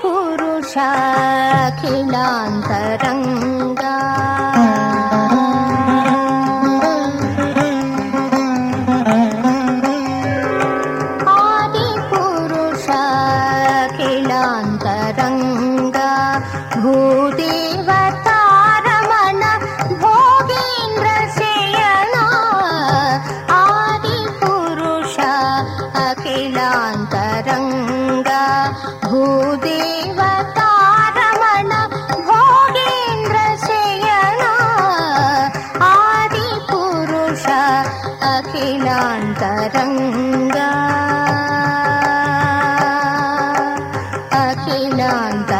पुरुषाखिलान्तरङ्ग। अखिलान्तरङ्गा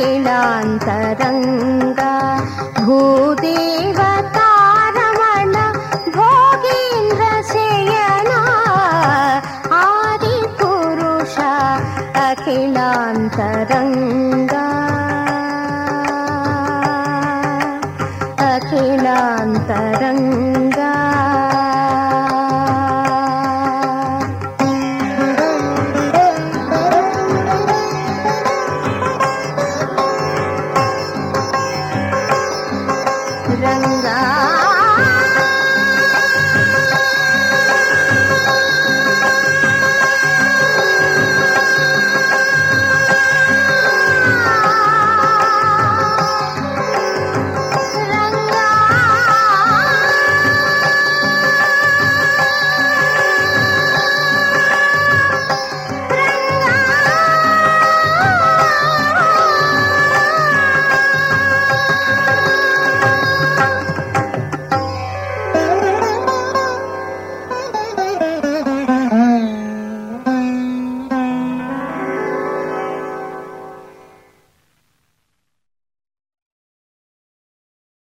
अखिलान्तरङ्गा भूदेवतारमण रंगा